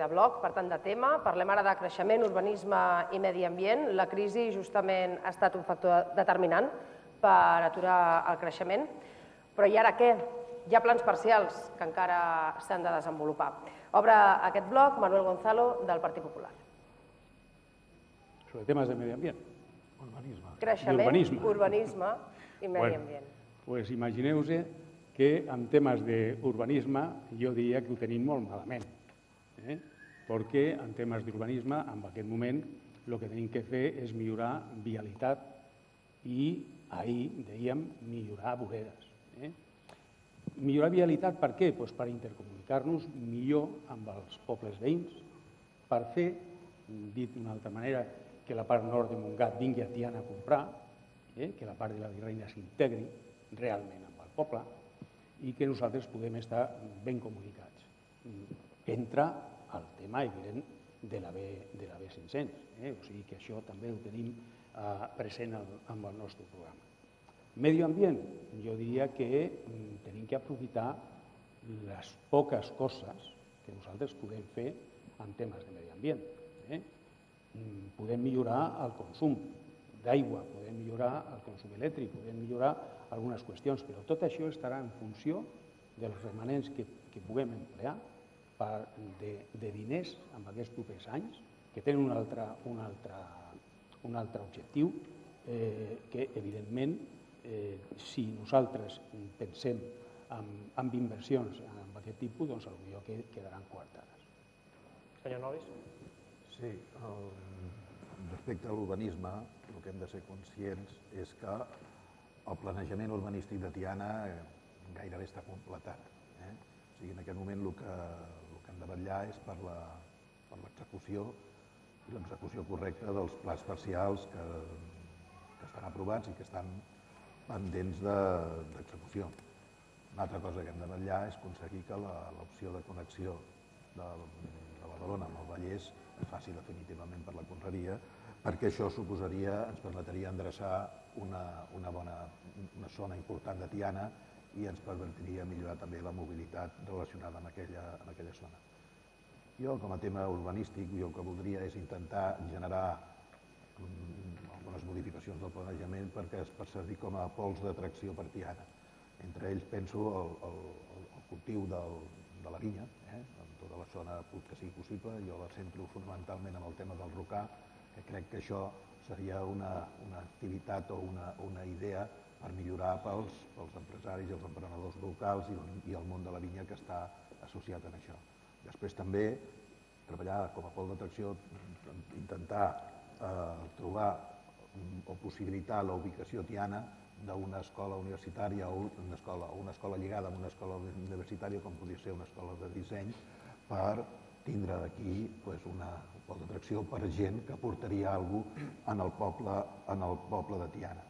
de bloc, per tant, de tema. Parlem ara de creixement, urbanisme i medi ambient. La crisi justament ha estat un factor determinant per aturar el creixement. Però i ara què? Hi ha plans parcials que encara s'han de desenvolupar. Obre aquest bloc Manuel Gonzalo, del Partit Popular. Sobre temas de medio ambiente. Urbanisme. Creixement, urbanisme. urbanisme i medi Bueno. ambient. pues imagineu-vos que en temes d'urbanisme jo diria que ho tenim molt malament. Eh? Perquè en temes d'urbanisme, en aquest moment, el que tenim que fer és millorar vialitat i ahir dèiem millorar voreres. Eh? Millorar vialitat per què? Pues per intercomunicar-nos millor amb els pobles veïns, per fer, dit d'una altra manera, que la part nord de Montgat vingui a Tiana a comprar, eh? que la part de la Virreina s'integri realment amb el poble i que nosaltres podem estar ben comunicats. Entra el tema evident de la, B, de la B500, eh? o sigui que això també ho tenim eh, present al, amb el nostre programa. Medi ambient, jo diria que mm, tenim que aprofitar les poques coses que nosaltres podem fer en temes de medi ambient. Eh? Mm, Podem millorar el consum d'aigua, podem millorar el consum elèctric, podem millorar algunes qüestions, però tot això estarà en funció dels remanents que, que puguem emplear per, de, de diners en aquests propers anys, que tenen un altre, un altre, un altre objectiu, eh, que evidentment eh, si nosaltres pensem en, en inversions en aquest tipus, doncs potser que quedaran coartades. Senyor Novis? Sí, el, respecte a l'urbanisme, el que hem de ser conscients és que el planejament urbanístic de Tiana eh, gairebé està completat. Eh? O sigui, en aquest moment el que, el que hem de vetllar és per l'execució i l'execució correcta dels plans parcials que, que estan aprovats i que estan pendents de- d'execució. Una altra cosa que hem de vetllar és aconseguir que l'opció de connexió de, de Badalona amb el Vallès es faci definitivament per la Conreria, perquè això suposaria, ens permetria endreçar una, una, bona, una zona important de Tiana i ens permetria millorar també la mobilitat relacionada amb aquella, amb aquella zona. Jo, com a tema urbanístic, jo el que voldria és intentar generar algunes modificacions del planejament perquè es per servir com a pols d'atracció per Tiana. Entre ells penso el, el, el, cultiu del, de la vinya, eh? en tota la zona que sigui possible. Jo la centro fonamentalment amb el tema del rocà, que crec que això seria una, una activitat o una, una idea per millorar pels, pels empresaris i els emprenedors locals i, i el món de la vinya que està associat a això. Després també treballar com a pol d'atracció, intentar eh, trobar mm, o possibilitar la ubicació tiana d'una escola universitària o una escola, una escola lligada amb una escola universitària com podria ser una escola de disseny per tindre d'aquí pues, una un pol d'atracció per gent que portaria alguna cosa en el poble, en el poble de Tiana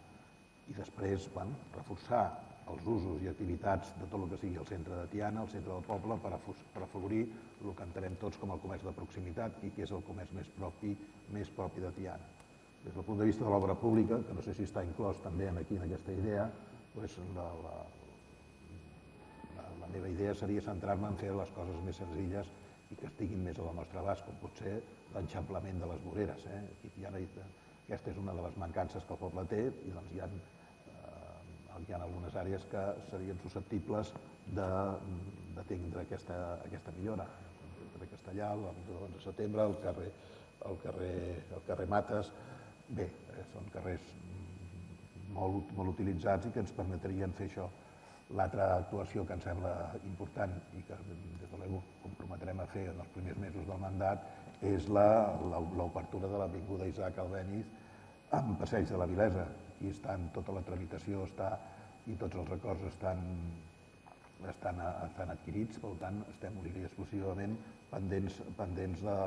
i després bueno, reforçar els usos i activitats de tot el que sigui el centre de Tiana, el centre del poble, per, per afavorir el que entenem tots com el comerç de proximitat i que és el comerç més propi, més propi de Tiana. Des del punt de vista de l'obra pública, que no sé si està inclòs també en aquí en aquesta idea, doncs la, la, la, la meva idea seria centrar-me en fer les coses més senzilles i que estiguin més al nostre abast, com pot ser l'enxamplament de les voreres. Eh? Aquí aquesta és una de les mancances que el poble té i doncs hi ha, eh, hi ha algunes àrees que serien susceptibles de- d'atendre aquesta, aquesta millora. El Castellà, l'Avinguda de 11 de setembre, el carrer, el carrer, el carrer Mates, bé, eh, són carrers mm, molt, molt utilitzats i que ens permetrien fer això. L'altra actuació que ens sembla important i que des de l'EU comprometrem a fer en els primers mesos del mandat és l'obertura de l'Avinguda Isaac Albéniz amb Passeig de la Vilesa. Aquí estan, tota la tramitació està i tots els records estan, estan, estan adquirits, per tant estem únicament i exclusivament pendents, pendents de,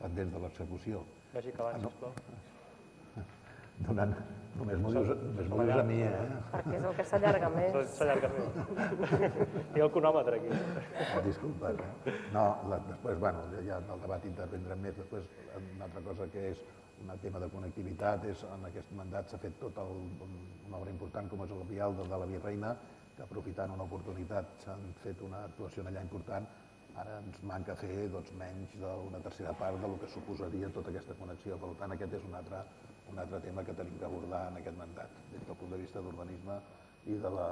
pendents de l'execució. Vagi acabant, Ah, no. sisplau. Donant, només m'ho dius, només m'ho dius a mi, eh? perquè és el que s'allarga més. S'allarga més. Tinc el cronòmetre aquí. Disculpa. Eh? No, la, després, bueno, ja en el debat intervendrem més. Després, una altra cosa que és un tema de connectivitat, és en aquest mandat s'ha fet tota una obra important com és el vial de, de la Virreina, que aprofitant una oportunitat s'han fet una actuació allà important Ara ens manca fer doncs, menys d'una tercera part del que suposaria tota aquesta connexió. Per tant, aquest és un altre, un altre tema que tenim que abordar en aquest mandat, des del punt de vista d'urbanisme i de la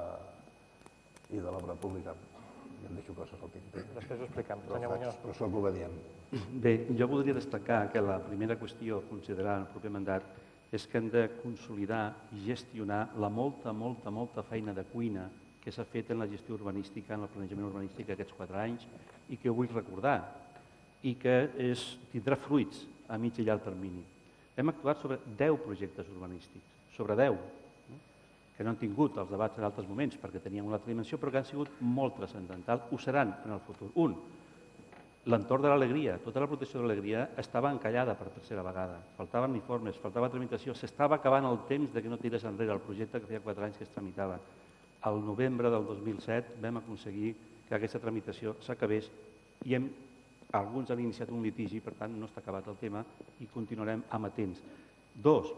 i de l'obra pública. I em deixo coses al tinter. Després ho expliquem. Però, Senyor Muñoz. però sóc obedient. Bé, jo voldria destacar que la primera qüestió a considerar en el proper mandat és que hem de consolidar i gestionar la molta, molta, molta feina de cuina que s'ha fet en la gestió urbanística, en el planejament urbanístic aquests quatre anys i que vull recordar i que és, tindrà fruits a mig i llarg termini. Hem actuat sobre 10 projectes urbanístics, sobre 10, no? que no han tingut els debats en altres moments perquè teníem una altra dimensió, però que han sigut molt transcendentals, ho seran en el futur. Un, l'entorn de l'alegria, tota la protecció de l'alegria estava encallada per tercera vegada. Faltaven informes, faltava tramitació, s'estava acabant el temps de que no tirés enrere el projecte que feia quatre anys que es tramitava. Al novembre del 2007 vam aconseguir que aquesta tramitació s'acabés i hem, alguns han iniciat un litigi, per tant no està acabat el tema i continuarem amatents. Dos,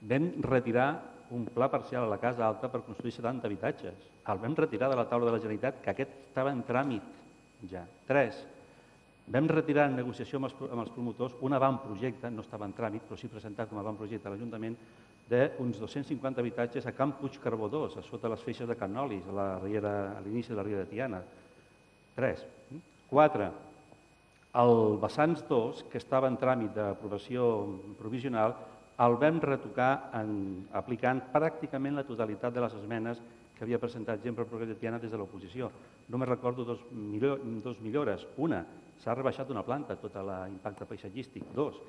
vam retirar un pla parcial a la Casa Alta per construir 70 habitatges. El vam retirar de la taula de la Generalitat, que aquest estava en tràmit ja. Tres, Vam retirar en negociació amb els, amb els promotors un avantprojecte, no estava en tràmit, però sí presentat com a avantprojecte a l'Ajuntament, d'uns 250 habitatges a Camp Puig Carbó 2, a sota les feixes de Can Nolis, a la riera- a l'inici de la riera de Tiana. Tres. Quatre, el Vessants 2, que estava en tràmit d'aprovació provisional, el vam retocar en, aplicant pràcticament la totalitat de les esmenes que havia presentat gent per Tiana des de l'oposició. Només recordo dos, millor, dos millores. Una, s'ha rebaixat una planta, tot l'impacte paisatgístic. Dos,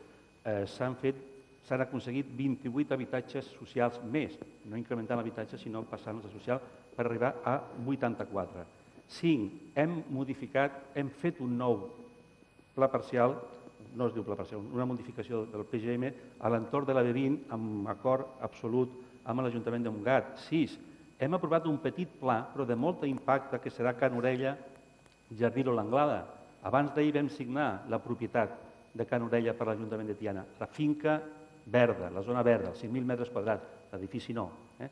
eh, s'han fet s'han aconseguit 28 habitatges socials més, no incrementant l'habitatge, sinó passant-los a social per arribar a 84. 5. Hem modificat, hem fet un nou pla parcial, no es diu pla parcial, una modificació del PGM a l'entorn de la B20 amb acord absolut amb l'Ajuntament de Montgat. 6. Hem aprovat un petit pla, però de molt impacte, que serà Can Orella, Jardí l'Anglada. Abans d'ahir vam signar la propietat de Can Orella per l'Ajuntament de Tiana. La finca verda, la zona verda, els 5.000 metres quadrats, l'edifici no. Eh?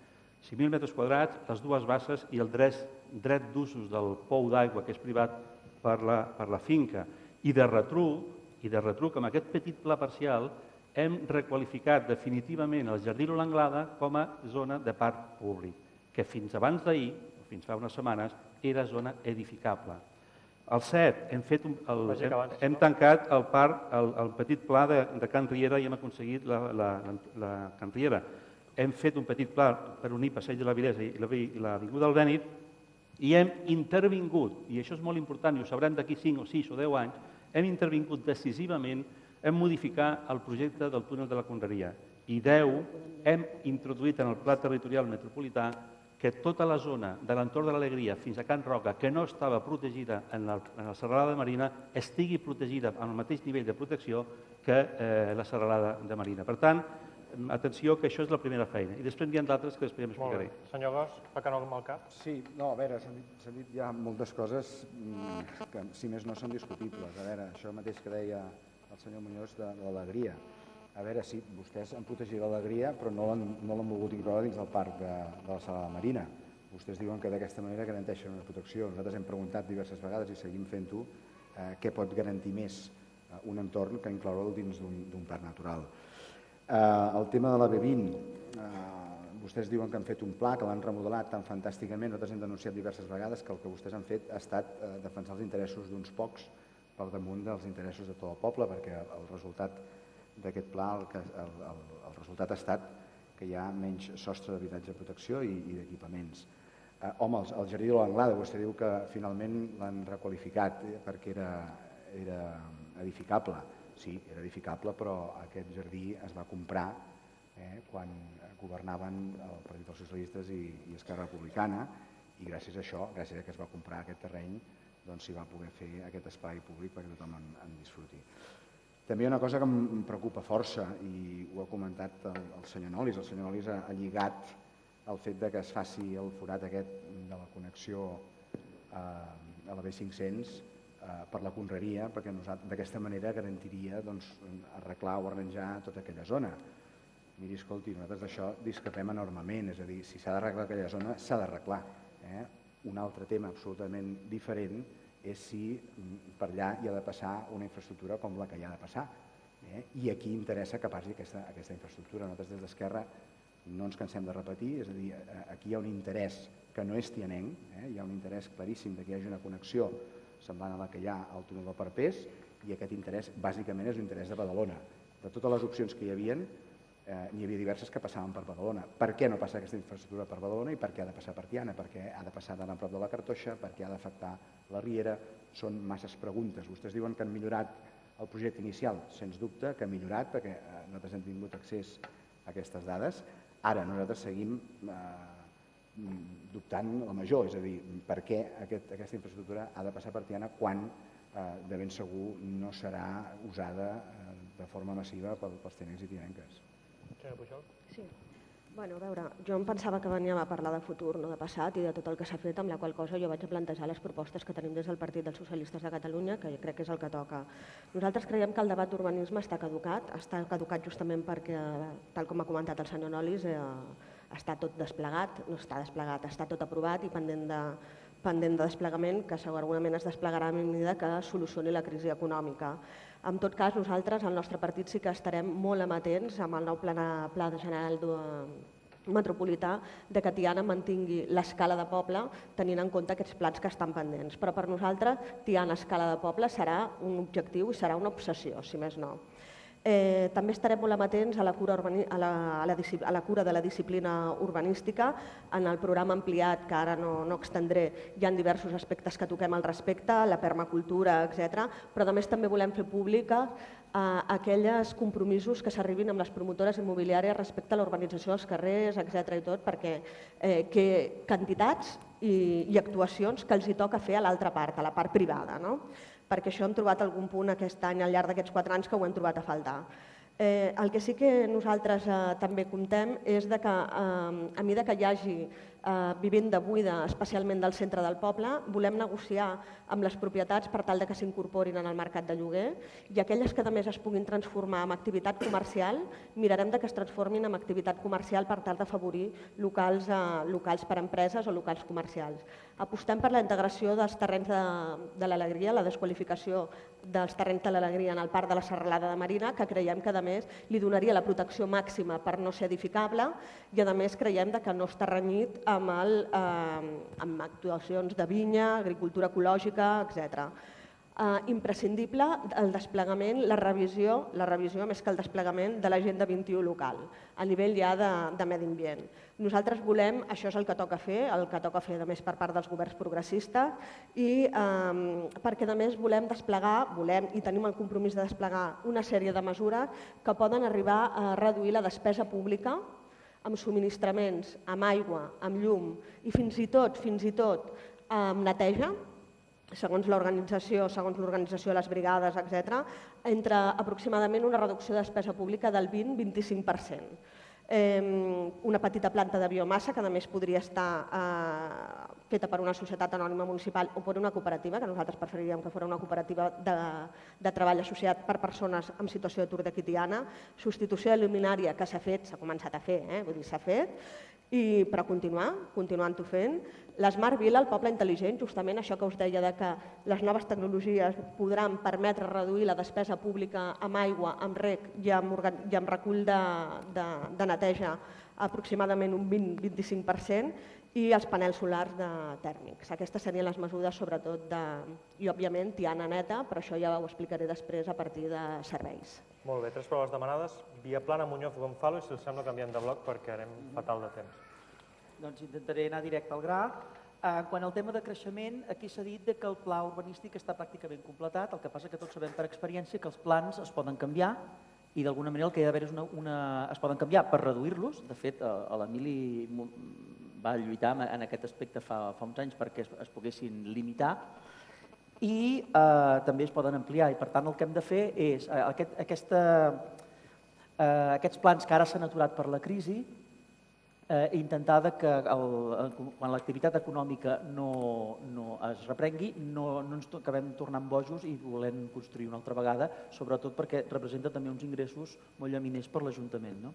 5.000 metres quadrats, les dues bases i el dret, dret d'usos del pou d'aigua, que és privat, per la, per la finca. I de retruc, i de retruc, amb aquest petit pla parcial, hem requalificat definitivament el Jardí l'Anglada com a zona de parc públic, que fins abans d'ahir, fins fa unes setmanes, era zona edificable. El 7, hem, fet un, el, hem, hem tancat el parc, el, el petit pla de, de Can Riera i hem aconseguit la, la, la, la Can Riera. Hem fet un petit pla per unir Passeig de la Vilesa i la- i l'Avinguda del Bènit i hem intervingut, i això és molt important, i ho sabrem d'aquí 5 o 6 o 10 anys, hem intervingut decisivament en modificar el projecte del túnel de la Conreria. I 10, hem introduït en el Pla Territorial Metropolità que tota la zona de l'entorn de l'Alegria fins a Can Roca, que no estava protegida en la, en la serralada marina, estigui protegida amb el mateix nivell de protecció que eh, la serralada de marina. Per tant, atenció, que això és la primera feina. I després n'hi ha d'altres que després ja Molt bé. m'explicaré. Senyor Gos, fa que no amb el cap. Sí, no, a veure, s'han dit, dit ja moltes coses mm, que, si més no, són discutibles. A veure, això mateix que deia el senyor Muñoz de, de l'alegria. A veure, sí, vostès han protegit l'alegria, però no l'han no l'han volgut incloure dins del parc de, de la sala marina. Vostès diuen que d'aquesta manera garanteixen una protecció. Nosaltres hem preguntat diverses vegades i seguim fent-ho eh, què pot garantir més eh, un entorn que incloure'l dins d'un d'un parc natural. Eh, el tema de la B20, eh, vostès diuen que han fet un pla, que l'han remodelat tan fantàsticament, nosaltres hem denunciat diverses vegades que el que vostès han fet ha estat eh, defensar els interessos d'uns pocs per damunt dels interessos de tot el poble, perquè el resultat d'aquest pla, el, que, el, el, el resultat ha estat que hi ha menys sostre d'habitatge de protecció i, i d'equipaments. Eh, home, el, el jardí de l'Anglada, vostè diu que finalment l'han requalificat eh, perquè era, era edificable. Sí, era edificable, però aquest jardí es va comprar eh, quan governaven el Partit dels Socialistes i, i Esquerra Republicana i gràcies a això, gràcies a que es va comprar aquest terreny, doncs s'hi va poder fer aquest espai públic perquè tothom en, en disfruti. També hi ha una cosa que em preocupa força i ho ha comentat el, el senyor Nolis. El senyor Nolis ha, ha lligat el fet de que es faci el forat aquest de la connexió eh, a la B500 eh, per la conreria, perquè d'aquesta manera garantiria doncs, arreglar o arranjar tota aquella zona. Miri, escolti, nosaltres d'això discrepem enormement, és a dir, si s'ha d'arreglar aquella zona, s'ha d'arreglar. Eh? Un altre tema absolutament diferent és si mm, per allà hi ha de passar una infraestructura com la que hi ha de passar. Eh? I aquí interessa que passi aquesta, aquesta infraestructura. Nosaltres des d'Esquerra no ens cansem de repetir, és a dir, eh, aquí hi ha un interès que no és tianenc, eh? hi ha un interès claríssim de que hi hagi una connexió semblant a la que hi ha al túnel del Parpés i aquest interès bàsicament és un interès de Badalona. De totes les opcions que hi havia, eh, n'hi havia diverses que passaven per Badalona. Per què no passa aquesta infraestructura per Badalona i per què ha de passar per Tiana? Per què ha de passar tan a prop de la Cartoixa? Per què ha d'afectar la Riera? Són masses preguntes. Vostès diuen que han millorat el projecte inicial. Sens dubte que ha millorat perquè eh, nosaltres hem tingut accés a aquestes dades. Ara nosaltres seguim eh, dubtant la major, és a dir, per què aquest, aquesta infraestructura ha de passar per Tiana quan eh, de ben segur no serà usada eh, de forma massiva pels tenents i tinenques. Senyor Pujol? Sí. Bueno, a veure, jo em pensava que veníem a parlar de futur, no de passat, i de tot el que s'ha fet, amb la qual cosa jo vaig a plantejar les propostes que tenim des del Partit dels Socialistes de Catalunya, que crec que és el que toca. Nosaltres creiem que el debat d'urbanisme està caducat, està caducat justament perquè, tal com ha comentat el senyor Nolis, eh, està tot desplegat, no està desplegat, està tot aprovat i pendent de, pendent de desplegament que segurament es desplegarà a mesura que solucioni la crisi econòmica. En tot cas, nosaltres, al nostre partit, sí que estarem molt amatents amb el nou pla, pla de general de, metropolità de que Tiana mantingui l'escala de poble tenint en compte aquests plans que estan pendents. Però per nosaltres, Tiana escala de poble serà un objectiu i serà una obsessió, si més no. Eh, també estarem molt amatents a la, cura urbani, a, la, a, la, a la cura de la disciplina urbanística. En el programa ampliat, que ara no, no extendré, hi ha diversos aspectes que toquem al respecte, la permacultura, etc. però a més també volem fer pública eh, aquelles compromisos que s'arribin amb les promotores immobiliàries respecte a l'urbanització dels carrers, etc. i tot, perquè eh, que quantitats i, i actuacions que els hi toca fer a l'altra part, a la part privada. No? Perquè això hem trobat algun punt aquest any, al llarg d'aquests quatre anys, que ho hem trobat a faltar. Eh, el que sí que nosaltres eh, també comptem és de que eh, a mesura que hi hagi eh, vivenda buida, especialment del centre del poble, volem negociar amb les propietats per tal de que s'incorporin en el mercat de lloguer i aquelles que a més es puguin transformar en activitat comercial, mirarem de que es transformin en activitat comercial per tal d'afavorir locals, eh, locals per empreses o locals comercials. Apostem per la integració dels terrenys de, de l'alegria, la desqualificació dels terrenys de l'alegria en el parc de la Serralada de Marina, que creiem que a més li donaria la protecció màxima per no ser edificable i a més creiem que no està renyit amb, el, eh, amb actuacions de vinya, agricultura ecològica, etc eh, imprescindible el desplegament, la revisió, la revisió més que el desplegament de l'agenda 21 local, a nivell ja de, de medi ambient. Nosaltres volem, això és el que toca fer, el que toca fer a més per part dels governs progressistes, i eh, perquè a més volem desplegar, volem i tenim el compromís de desplegar una sèrie de mesures que poden arribar a reduir la despesa pública amb subministraments, amb aigua, amb llum i fins i tot, fins i tot amb neteja, segons l'organització, segons l'organització de les brigades, etc., entre aproximadament una reducció de despesa pública del 20-25%. Una petita planta de biomassa que a més podria estar eh, feta per una societat anònima municipal o per una cooperativa, que nosaltres preferiríem que fos una cooperativa de, de treball associat per persones en situació d'atur de quitiana, substitució de luminària que s'ha fet, s'ha començat a fer, eh? vull dir, s'ha fet, i, però continuar, continuant-ho fent. L'Smart Vila, el poble intel·ligent, justament això que us deia de que les noves tecnologies podran permetre reduir la despesa pública amb aigua, amb rec i amb, i amb recull de, de, de neteja aproximadament un 20-25% i els panels solars de tèrmics. Aquestes serien les mesures, sobretot, de, i òbviament Tiana neta, però això ja ho explicaré després a partir de serveis. Molt bé, tres proves demanades. Via plana, Muñoz, Gonzalo, i si us sembla canviem de bloc perquè anem fatal de temps. Doncs intentaré anar directe al gra. Eh, quan al tema de creixement, aquí s'ha dit que el pla urbanístic està pràcticament completat, el que passa que tots sabem per experiència que els plans es poden canviar i d'alguna manera el que hi ha d'haver és una, una... es poden canviar per reduir-los. De fet, l'Emili va lluitar en aquest aspecte fa, fa uns anys perquè es, es poguessin limitar i eh, també es poden ampliar. I per tant el que hem de fer és eh, aquest, aquesta, eh, aquests plans que ara s'han aturat per la crisi eh, intentar que el, quan l'activitat econòmica no, no es reprengui no, no ens acabem tornant bojos i volem construir una altra vegada, sobretot perquè representa també uns ingressos molt llaminers per l'Ajuntament. No?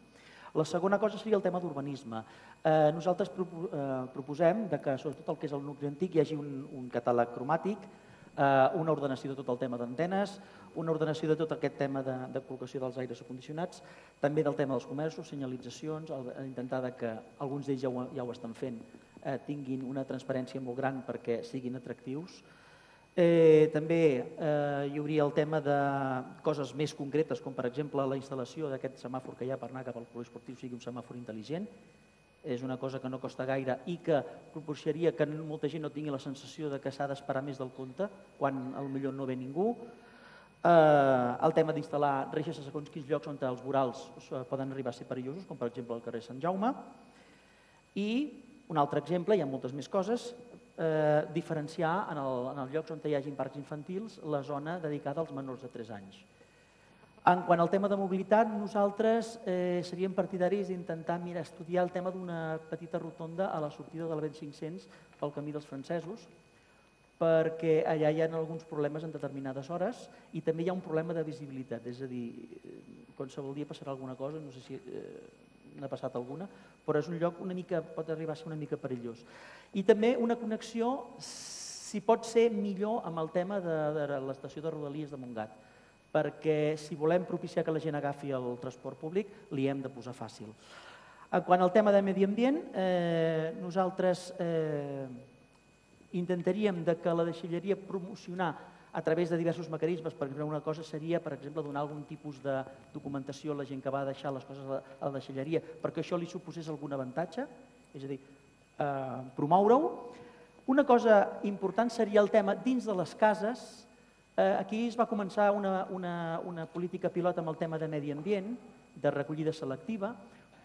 La segona cosa seria el tema d'urbanisme. Eh, nosaltres eh, proposem de que, sobretot el que és el nucli antic, hi hagi un, un catàleg cromàtic una ordenació de tot el tema d'antenes, una ordenació de tot aquest tema de, de col·locació dels aires acondicionats, també del tema dels comerços, senyalitzacions, el, intentar que alguns d'ells ja, ho, ja ho estan fent, eh, tinguin una transparència molt gran perquè siguin atractius. Eh, també eh, hi hauria el tema de coses més concretes, com per exemple la instal·lació d'aquest semàfor que hi ha per anar cap al poliesportiu sigui un semàfor intel·ligent, és una cosa que no costa gaire i que proporcionaria que molta gent no tingui la sensació de que s'ha d'esperar més del compte quan al millor no ve ningú. Eh, el tema d'instal·lar reixes a segons quins llocs on els vorals poden arribar a ser perillosos, com per exemple el carrer Sant Jaume. I un altre exemple, hi ha moltes més coses, eh, diferenciar en, el, en els llocs on hi hagi parcs infantils la zona dedicada als menors de 3 anys. En quant al tema de mobilitat, nosaltres eh, seríem partidaris d'intentar mirar estudiar el tema d'una petita rotonda a la sortida de la 500 pel camí dels francesos, perquè allà hi ha alguns problemes en determinades hores i també hi ha un problema de visibilitat, és a dir, eh, qualsevol dia passarà alguna cosa, no sé si eh, n'ha passat alguna, però és un lloc una mica, pot arribar a ser una mica perillós. I també una connexió, si pot ser millor amb el tema de, de l'estació de Rodalies de Montgat perquè si volem propiciar que la gent agafi el transport públic, li hem de posar fàcil. Quan al tema de medi ambient, eh, nosaltres eh, intentaríem de que la deixalleria promocionar a través de diversos mecanismes, per exemple, una cosa seria, per exemple, donar algun tipus de documentació a la gent que va deixar les coses a la deixalleria, perquè això li suposés algun avantatge, és a dir, eh, promoure-ho. Una cosa important seria el tema dins de les cases, Eh, aquí es va començar una, una, una política pilot amb el tema de medi ambient, de recollida selectiva,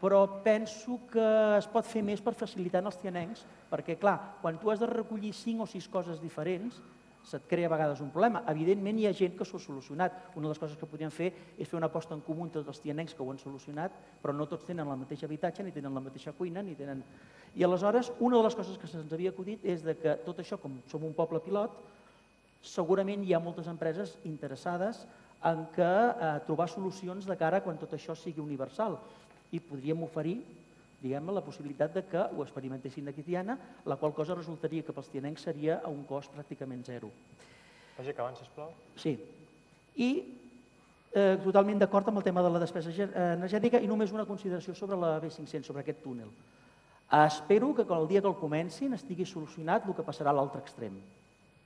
però penso que es pot fer més per facilitar els tianencs, perquè, clar, quan tu has de recollir cinc o sis coses diferents, se't crea a vegades un problema. Evidentment, hi ha gent que s'ho ha solucionat. Una de les coses que podríem fer és fer una aposta en comú entre els tianencs que ho han solucionat, però no tots tenen el mateix habitatge, ni tenen la mateixa cuina, ni tenen... I aleshores, una de les coses que se'ns havia acudit és de que tot això, com som un poble pilot, segurament hi ha moltes empreses interessades en que eh, trobar solucions de cara quan tot això sigui universal i podríem oferir diguem la possibilitat de que ho experimentessin aquí Tiana, la qual cosa resultaria que pels tianencs seria a un cost pràcticament zero. Vagi acabant, sisplau. Sí. I eh, totalment d'acord amb el tema de la despesa eh, energètica i només una consideració sobre la B500, sobre aquest túnel. Espero que el dia que el comencin estigui solucionat el que passarà a l'altre extrem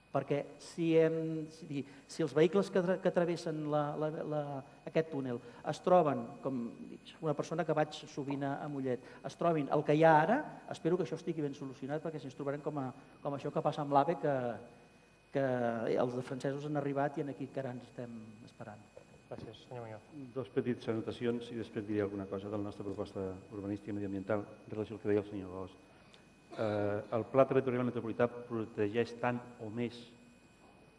perquè si, hem, si, si els vehicles que, que travessen la, la, la, aquest túnel es troben, com dic, una persona que vaig sovint a, Mollet, es trobin el que hi ha ara, espero que això estigui ben solucionat perquè si ens trobarem com, a, com això que passa amb l'AVE que, que els francesos han arribat i en aquí encara ens estem esperant. Gràcies, senyor Muñoz. Dos petites anotacions i després diré alguna cosa de la nostra proposta urbanística i mediambiental en relació al que deia el senyor Bosch eh, el Pla Territorial Metropolità protegeix tant o més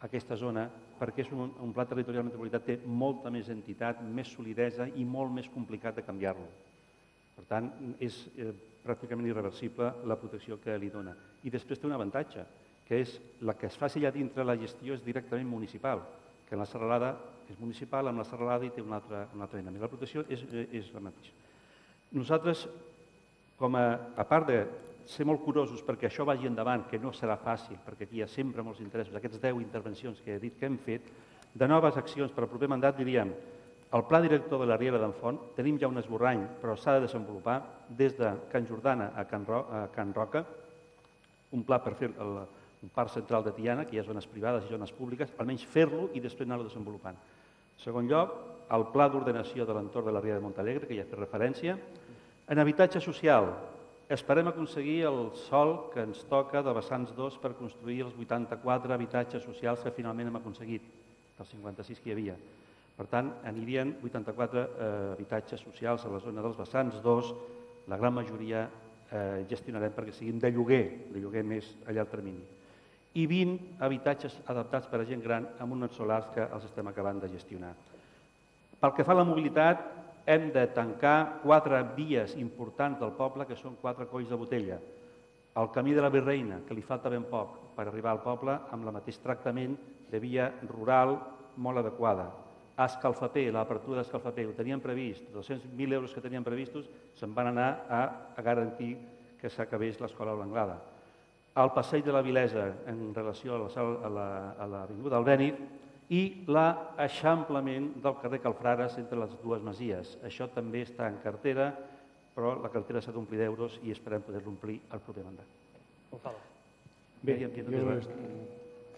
aquesta zona perquè és un, un pla territorial metropolità té molta més entitat, més solidesa i molt més complicat de canviar-lo. Per tant, és eh, pràcticament irreversible la protecció que li dona. I després té un avantatge, que és la que es faci allà dintre la gestió és directament municipal, que en la serralada és municipal, amb la serralada i té una altra, una altra dinàmica. La protecció és, és la mateixa. Nosaltres, com a, a part de ser molt curosos perquè això vagi endavant, que no serà fàcil, perquè aquí hi ha sempre molts interessos, aquests 10 intervencions que he dit que hem fet, de noves accions per al proper mandat diríem el pla director de la Riera d'en Font, tenim ja un esborrany, però s'ha de desenvolupar des de Can Jordana a Can, Ro a Can Roca, un pla per fer el, un parc central de Tiana, que hi ha zones privades i zones públiques, almenys fer-lo i després anar-lo desenvolupant. En segon lloc, el pla d'ordenació de l'entorn de la Riera de Montalegre, que ja he fet referència. En habitatge social, Esperem aconseguir el sol que ens toca de vessants 2 per construir els 84 habitatges socials que finalment hem aconseguit, dels 56 que hi havia. Per tant, anirien 84 eh, habitatges socials a la zona dels vessants 2, la gran majoria eh, gestionarem perquè siguin de lloguer, de lloguer més a llarg termini. I 20 habitatges adaptats per a gent gran amb uns solars que els estem acabant de gestionar. Pel que fa a la mobilitat, hem de tancar quatre vies importants del poble, que són quatre colls de botella. El camí de la Virreina, que li falta ben poc per arribar al poble, amb el mateix tractament de via rural molt adequada. Escalfaper, l'apertura d'Escalfaper, ho teníem previst, 200.000 euros que teníem previstos, se'n van anar a, a garantir que s'acabés l'escola blanglada. al passeig de la Vilesa en relació a la sal- a la- a l'Avinguda Bènit i l'eixamplament del carrer Calfrares entre les dues masies. Això també està en cartera, però la cartera s'ha d'omplir d'euros i esperem poder-lo omplir al proper mandat. Gonzalo. Bé, jo est...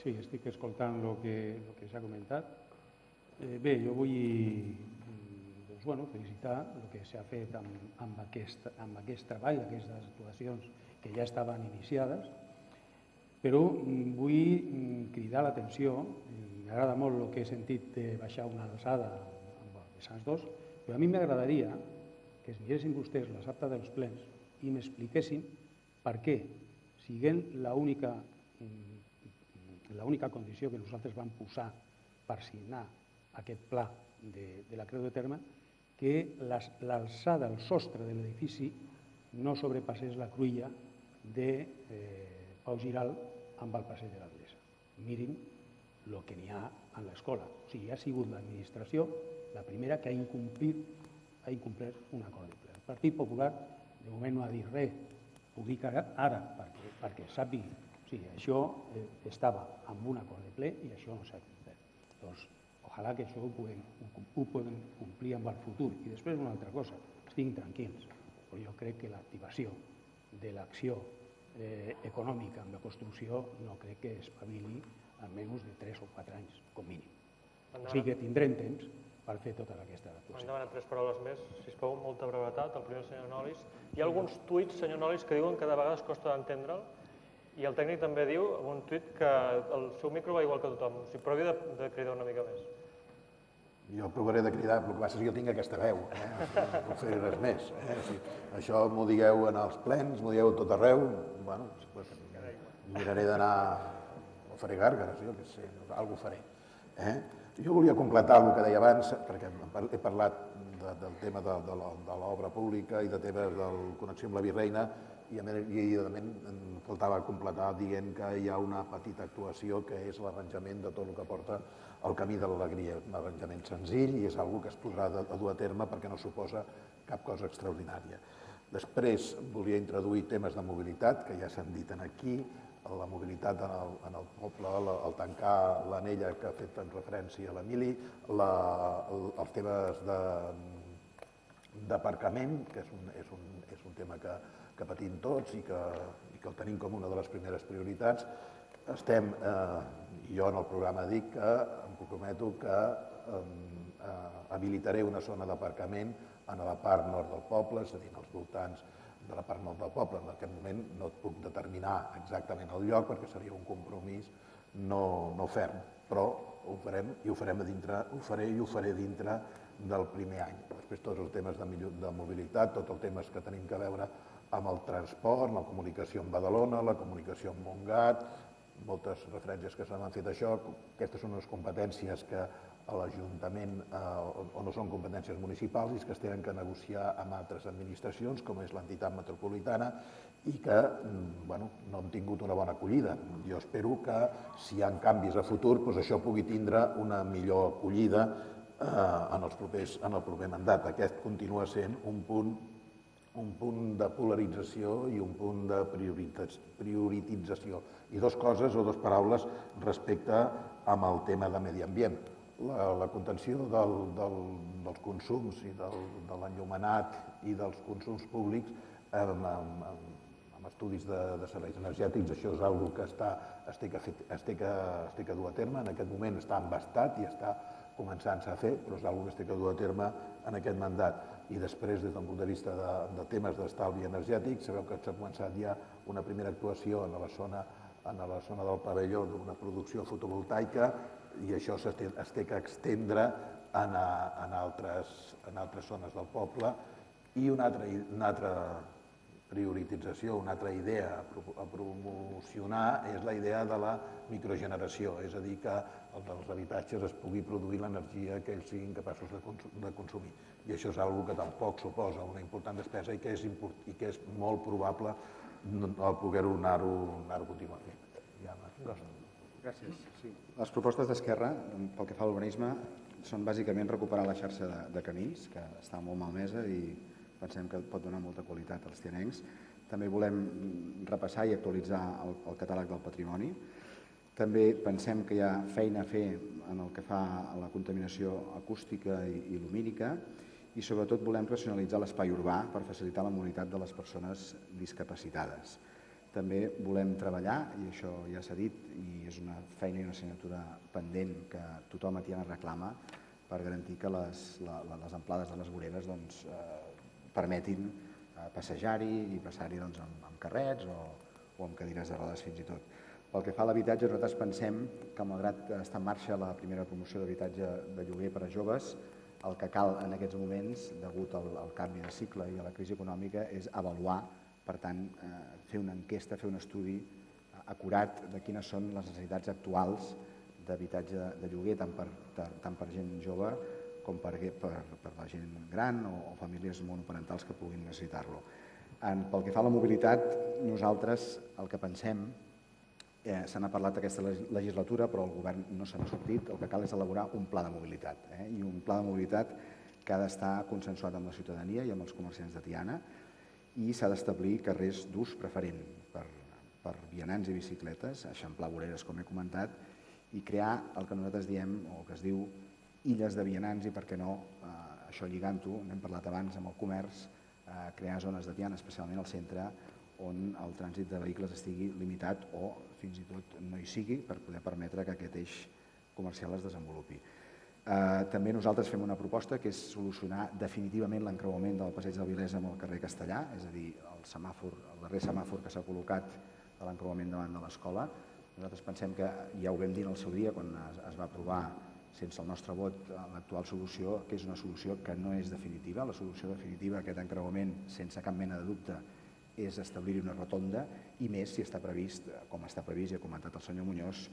sí, estic escoltant el que, el que s'ha comentat. Eh, bé, jo vull doncs, bueno, felicitar el que s'ha fet amb, amb, aquest, amb aquest treball, aquestes actuacions que ja estaven iniciades, però mm, vull mm, cridar l'atenció, i m'agrada molt el que he sentit de baixar una alçada amb el vessants 2, però a mi m'agradaria que es miressin vostès les actes dels plens i m'expliquessin per què, siguent l'única mm, condició que nosaltres vam posar per signar aquest pla de, de la Creu de Terme, que l'alçada, el sostre de l'edifici no sobrepassés la cruïlla de eh, Pau Giral amb el passeig de la Vilesa. Mirin el que n'hi ha en l'escola. O sigui, ha sigut l'administració la primera que ha incomplit, ha incomplert un acord de ple. El Partit Popular de moment no ha dit res, ho dic ara, ara perquè, perquè sàpigui. O sigui, això eh, estava amb un acord de ple i això no s'ha complert. Doncs, ojalà que això ho puguem, ho, puguem complir amb el futur. I després una altra cosa, estiguin tranquils, però jo crec que l'activació de l'acció eh, econòmica amb la construcció no crec que espavili en menys de 3 o 4 anys, com mínim. O sigui que tindrem temps per fer totes aquestes M'han actuacions. demanat tres paraules més, si es pot, molta brevetat. El primer, el senyor Nolis. Hi ha alguns tuits, senyor Nolis, que diuen que de vegades costa d'entendre'l, i el tècnic també diu, en un tuit, que el seu micro va igual que tothom. O sigui, provi de, de cridar una mica més. Jo provaré de cridar, però el que passa és que jo tinc aquesta veu, eh? no puc fer res més. Eh? Si això m'ho digueu en els plens, m'ho digueu tot arreu, bueno, pues, miraré d'anar o faré gàrgares, jo què sé, alguna faré. Eh? Jo volia completar el que deia abans, perquè he parlat de, del tema de, de l'obra pública i de temes de la connexió amb la Virreina, i a i a em faltava completar dient que hi ha una petita actuació que és l'arranjament de tot el que porta el camí de l'alegria. Un arranjament senzill i és una que es podrà de- dur a terme perquè no suposa cap cosa extraordinària. Després volia introduir temes de mobilitat, que ja s'han dit aquí, la mobilitat en el, en el poble, la, el tancar l'anella que ha fet en referència a l'Emili, la, el, els temes d'aparcament, que és un, és un, és un tema que, que patim tots i que, i que el tenim com una de les primeres prioritats. Estem, eh, jo en el programa dic que em comprometo que eh, habilitaré una zona d'aparcament en la part nord del poble, és a dir, els voltants de la part nord del poble. En aquest moment no et puc determinar exactament el lloc perquè seria un compromís no, no ferm, però ho farem i ho farem a dintre, ho faré i ho faré dintre del primer any. Després tots els temes de, millor, de mobilitat, tots els temes que tenim que veure amb el transport, la comunicació amb Badalona, la comunicació amb Montgat, moltes referències que se m'han fet això. Aquestes són unes competències que a l'Ajuntament, eh, o no són competències municipals, i que es tenen que negociar amb altres administracions, com és l'entitat metropolitana, i que mm, bueno, no han tingut una bona acollida. Jo espero que si hi ha canvis a futur, doncs això pugui tindre una millor acollida eh, en, els propers, en el proper mandat. Aquest continua sent un punt un punt de polarització i un punt de prioritització. I dos coses o dues paraules respecte amb el tema de medi ambient. La, la contenció del, del, dels consums i del, de l'enllumenat i dels consums públics amb, amb, amb, estudis de, de serveis energètics, això és una que està, es, té que fer, es, té que, es té que dur a terme. En aquest moment està embastat i està començant-se a fer, però és una que es té dur a terme en aquest mandat. I després, des d'un punt de vista de, de temes d'estalvi energètic, sabeu que s'ha començat ja una primera actuació en la zona, en la zona del pavelló d'una producció fotovoltaica i això es té, que extendre en, a, en, altres, en altres zones del poble i una altra, una altra prioritització, una altra idea a, pro- a promocionar és la idea de la microgeneració, és a dir, que els dels habitatges es pugui produir l'energia que ells siguin capaços de, consu de consumir. I això és una que tampoc suposa una important despesa i que és, i que és molt probable no- poder-ho anar-ho anar continuar fent. Ja, Gràcies. Sí. Les propostes d'Esquerra, pel que fa a l'urbanisme, són bàsicament recuperar la xarxa de, de camins, que està molt malmesa i pensem que pot donar molta qualitat als tianencs. també volem repassar i actualitzar el, el catàleg del patrimoni. També pensem que hi ha feina a fer en el que fa a la contaminació acústica i, i lumínica i sobretot volem racionalitzar l'espai urbà per facilitar la mobilitat de les persones discapacitades. També volem treballar, i això ja s'ha dit, i és una feina i una assignatura pendent que tothom a Tiana reclama, per garantir que les, la, les amplades de les voreres doncs, eh, permetin eh, passejar-hi i passar-hi doncs, amb, amb carrets o, o amb cadires de rodes fins i tot. Pel que fa a l'habitatge, nosaltres pensem que malgrat està en marxa la primera promoció d'habitatge de lloguer per a joves, el que cal en aquests moments, degut al, al canvi de cicle i a la crisi econòmica, és avaluar, per tant, eh, fer una enquesta, fer un estudi acurat de quines són les necessitats actuals d'habitatge de lloguer, tant per, tant per gent jove com per, per, per la gent gran o, o famílies monoparentals que puguin necessitar-lo. Pel que fa a la mobilitat, nosaltres el que pensem, eh, se n'ha parlat aquesta legislatura, però el govern no se n'ha sortit, el que cal és elaborar un pla de mobilitat, eh, i un pla de mobilitat que ha d'estar consensuat amb la ciutadania i amb els comerciants de Tiana, i s'ha d'establir carrers d'ús preferent per, per vianants i bicicletes, eixamplar voreres, com he comentat, i crear el que nosaltres diem, o que es diu illes de vianants i, per què no, eh, això lligant-ho, n'hem parlat abans amb el comerç, eh, crear zones de Tiana, especialment al centre, on el trànsit de vehicles estigui limitat o fins i tot no hi sigui per poder permetre que aquest eix comercial es desenvolupi. Eh, també nosaltres fem una proposta que és solucionar definitivament l'encreuament del passeig de Vilesa amb el carrer Castellà, és a dir, el semàfor, el darrer semàfor que s'ha col·locat a l'encreuament davant de l'escola. Nosaltres pensem que, ja ho vam dir en el seu dia quan es, es va aprovar sense el nostre vot l'actual solució, que és una solució que no és definitiva. La solució definitiva a aquest encreuament, sense cap mena de dubte, és establir una rotonda i més si està previst, com està previst i ha comentat el senyor Muñoz,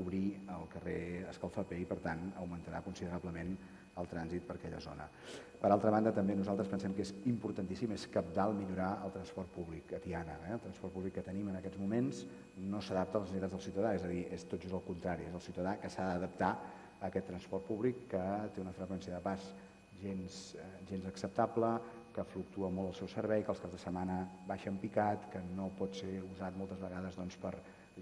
obrir el carrer Escalfaper i per tant augmentarà considerablement el trànsit per aquella zona. Per altra banda, també nosaltres pensem que és importantíssim, és capdalt millorar el transport públic a Tiana. Eh? El transport públic que tenim en aquests moments no s'adapta a les necessitats del ciutadà, és a dir, és tot just el contrari, és el ciutadà que s'ha d'adaptar a aquest transport públic que té una freqüència de pas gens, eh, gens acceptable, que fluctua molt el seu servei, que els caps de setmana baixa en picat, que no pot ser usat moltes vegades doncs, per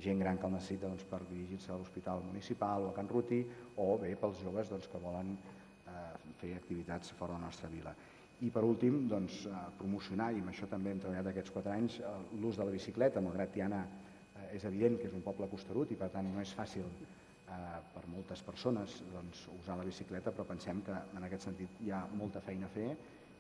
gent gran que el necessita doncs, per dirigir-se a l'hospital municipal o a Can Ruti, o bé pels joves doncs, que volen eh, fer activitats fora de la nostra vila. I per últim, doncs, eh, promocionar, i amb això també hem treballat aquests quatre anys, eh, l'ús de la bicicleta, malgrat Tiana eh, és evident que és un poble costerut i per tant no és fàcil eh, per moltes persones doncs, usar la bicicleta, però pensem que en aquest sentit hi ha molta feina a fer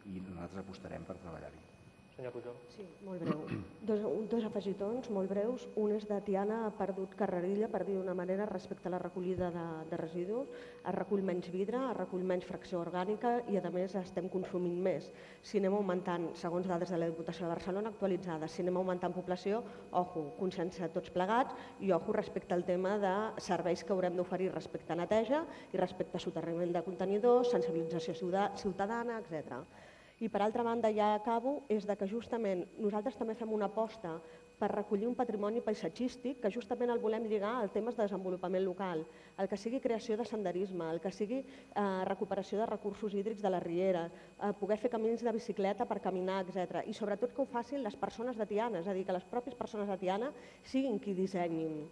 i nosaltres apostarem per treballar-hi. Senyor Pujol. Sí, molt breu. Dos, dos afegitons molt breus. Un és de Tiana ha perdut carrerilla, per dir d'una manera, respecte a la recollida de, de residus. Es recull menys vidre, es recull menys fracció orgànica i, a més, estem consumint més. Si anem augmentant, segons dades de la Diputació de Barcelona actualitzades, si anem augmentant població, ojo, consciència tots plegats i ojo respecte al tema de serveis que haurem d'oferir respecte a neteja i respecte a soterrament de contenidors, sensibilització ciutadana, etc. I per altra banda, ja acabo, és de que justament nosaltres també fem una aposta per recollir un patrimoni paisatgístic que justament el volem lligar al temes de desenvolupament local, el que sigui creació de senderisme, el que sigui eh, recuperació de recursos hídrics de la riera, eh, poder fer camins de bicicleta per caminar, etc. I sobretot que ho facin les persones de Tiana, és a dir, que les pròpies persones de Tiana siguin qui dissenyin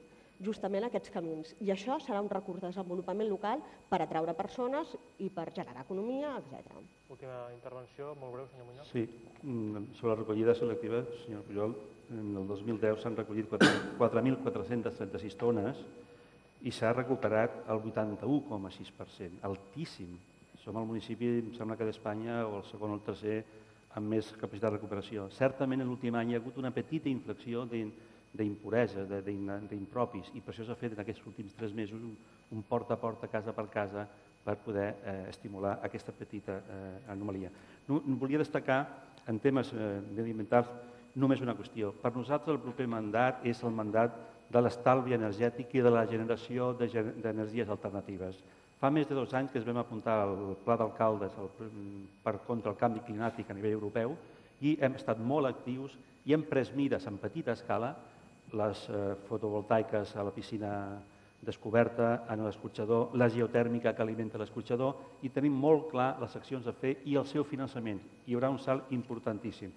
justament aquests camins. I això serà un recurs de desenvolupament local per atraure persones i per generar economia, etc. Última intervenció, molt breu, senyor Muñoz. Sí, mm, sobre la recollida selectiva, senyor Pujol, en el 2010 s'han recollit 4.436 tones i s'ha recuperat el 81,6%, altíssim. Som el municipi, em sembla que d'Espanya, o el segon o el tercer, amb més capacitat de recuperació. Certament, en l'últim any hi ha hagut una petita inflexió de d'impuresa, d'impropis, i per això s'ha fet en aquests últims tres mesos un, un porta a porta, casa per casa, per poder eh, estimular aquesta petita eh, anomalia. No, volia destacar en temes eh, mediambientals només una qüestió. Per nosaltres el proper mandat és el mandat de l'estalvi energètic i de la generació d'energies alternatives. Fa més de dos anys que es vam apuntar al pla d'alcaldes per contra el canvi climàtic a nivell europeu i hem estat molt actius i hem pres mides en petita escala les eh, fotovoltaiques a la piscina descoberta, en l'escorxador, la geotèrmica que alimenta l'escorxador i tenim molt clar les accions a fer i el seu finançament. Hi haurà un salt importantíssim.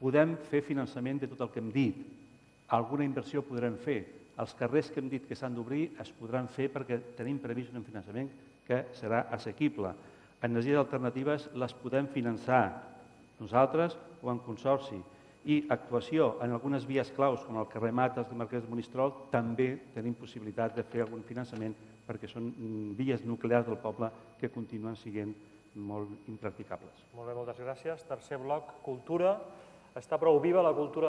Podem fer finançament de tot el que hem dit. Alguna inversió podrem fer. Els carrers que hem dit que s'han d'obrir es podran fer perquè tenim previst un finançament que serà assequible. Energies alternatives les podem finançar nosaltres o en consorci. I actuació en algunes vies claus, com el carrer Mates, el Marquès de Monistrol, també tenim possibilitat de fer algun finançament perquè són mm, vies nuclears del poble que continuen sent molt impracticables. Molt bé, moltes gràcies. Tercer bloc, cultura. Està prou viva la cultura